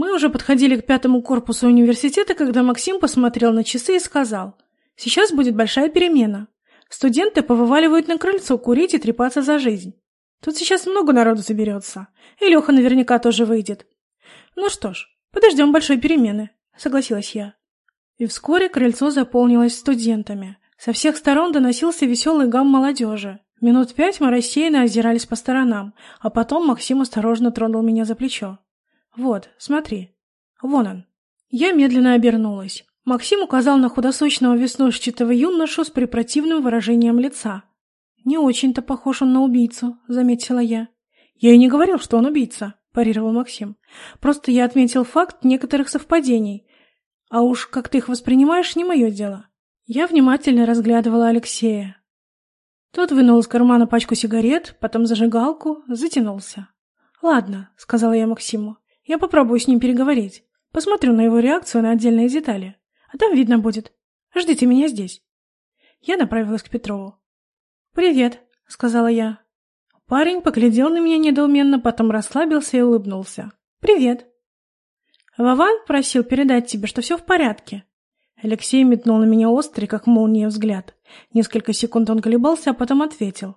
Мы уже подходили к пятому корпусу университета, когда Максим посмотрел на часы и сказал, «Сейчас будет большая перемена. Студенты повываливают на крыльцо курить и трепаться за жизнь. Тут сейчас много народу соберется, и Леха наверняка тоже выйдет. Ну что ж, подождем большой перемены», — согласилась я. И вскоре крыльцо заполнилось студентами. Со всех сторон доносился веселый гам молодежи. Минут пять мы рассеянно озирались по сторонам, а потом Максим осторожно тронул меня за плечо. «Вот, смотри. Вон он». Я медленно обернулась. Максим указал на худосочного веснушчатого юношу с препротивным выражением лица. «Не очень-то похож он на убийцу», — заметила я. «Я и не говорил, что он убийца», — парировал Максим. «Просто я отметил факт некоторых совпадений. А уж как ты их воспринимаешь, не мое дело». Я внимательно разглядывала Алексея. Тот вынул из кармана пачку сигарет, потом зажигалку, затянулся. «Ладно», — сказала я Максиму, — «я попробую с ним переговорить. Посмотрю на его реакцию на отдельные детали. А там видно будет. Ждите меня здесь». Я направилась к Петрову. «Привет», — сказала я. Парень поглядел на меня недоуменно, потом расслабился и улыбнулся. «Привет». «Вован просил передать тебе, что все в порядке». Алексей метнул на меня острый, как молния, взгляд. Несколько секунд он колебался, а потом ответил.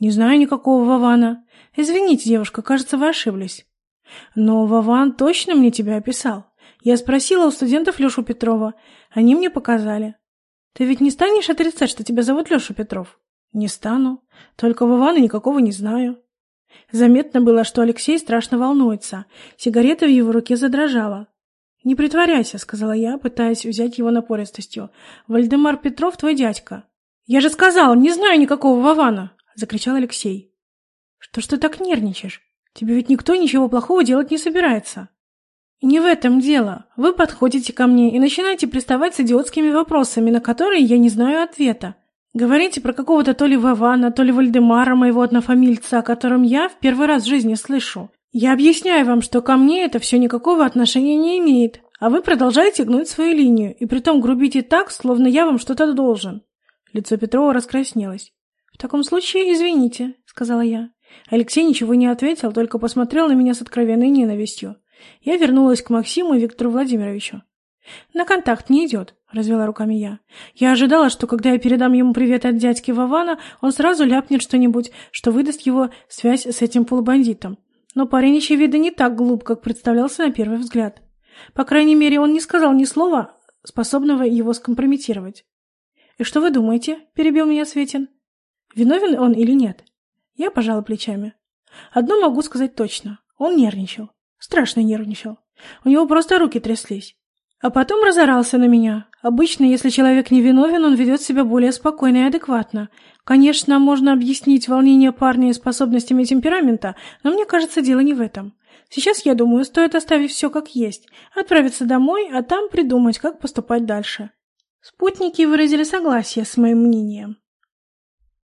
«Не знаю никакого Вована. Извините, девушка, кажется, вы ошиблись». «Но Вован точно мне тебя описал. Я спросила у студентов Лешу Петрова. Они мне показали. Ты ведь не станешь отрицать, что тебя зовут Леша Петров?» «Не стану. Только Вована никакого не знаю». Заметно было, что Алексей страшно волнуется. Сигарета в его руке задрожала. «Не притворяйся», — сказала я, пытаясь взять его напористостью. «Вальдемар Петров твой дядька». «Я же сказал, не знаю никакого Вована!» — закричал Алексей. «Что ж ты так нервничаешь? Тебе ведь никто ничего плохого делать не собирается». И не в этом дело. Вы подходите ко мне и начинаете приставать с идиотскими вопросами, на которые я не знаю ответа. Говорите про какого-то то ли Вована, то ли Вальдемара, моего однофамильца, о котором я в первый раз в жизни слышу. Я объясняю вам, что ко мне это все никакого отношения не имеет, а вы продолжаете гнуть свою линию, и притом грубите так, словно я вам что-то должен. Лицо Петрова раскраснелось. «В таком случае извините», — сказала я. Алексей ничего не ответил, только посмотрел на меня с откровенной ненавистью. Я вернулась к Максиму и Виктору Владимировичу. «На контакт не идет», — развела руками я. «Я ожидала, что когда я передам ему привет от дядьки Вована, он сразу ляпнет что-нибудь, что выдаст его связь с этим полубандитом. Но парень, очевидно, не так глуп, как представлялся на первый взгляд. По крайней мере, он не сказал ни слова, способного его скомпрометировать. «И что вы думаете?» — перебил меня Светин. «Виновен он или нет?» Я пожала плечами. «Одно могу сказать точно. Он нервничал. Страшно нервничал. У него просто руки тряслись. А потом разорался на меня. Обычно, если человек не виновен, он ведет себя более спокойно и адекватно. Конечно, можно объяснить волнение парня способностями темперамента, но мне кажется, дело не в этом. Сейчас, я думаю, стоит оставить все как есть, отправиться домой, а там придумать, как поступать дальше. Спутники выразили согласие с моим мнением.